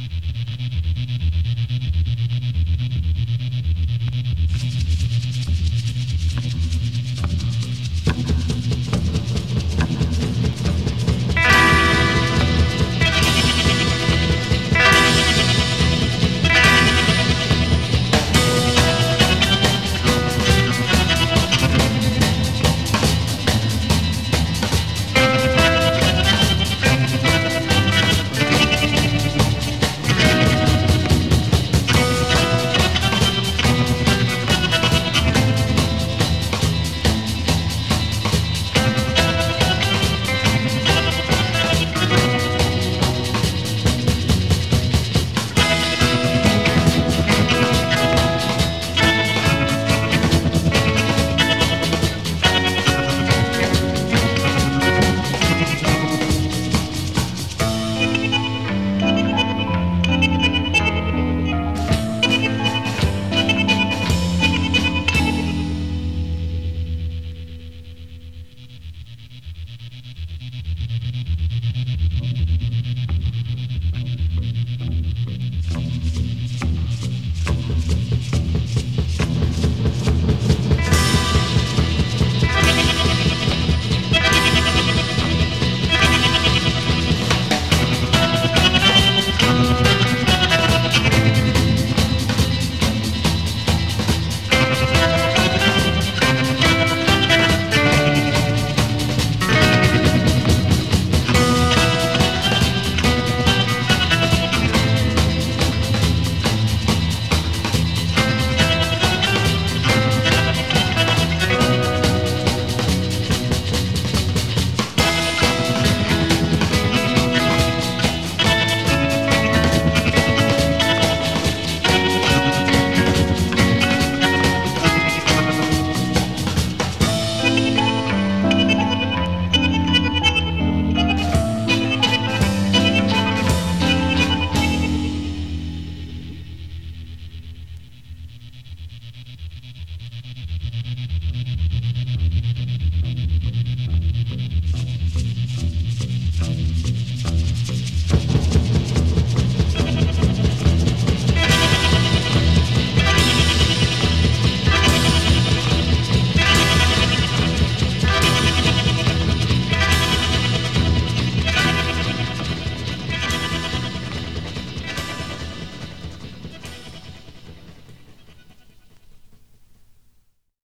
you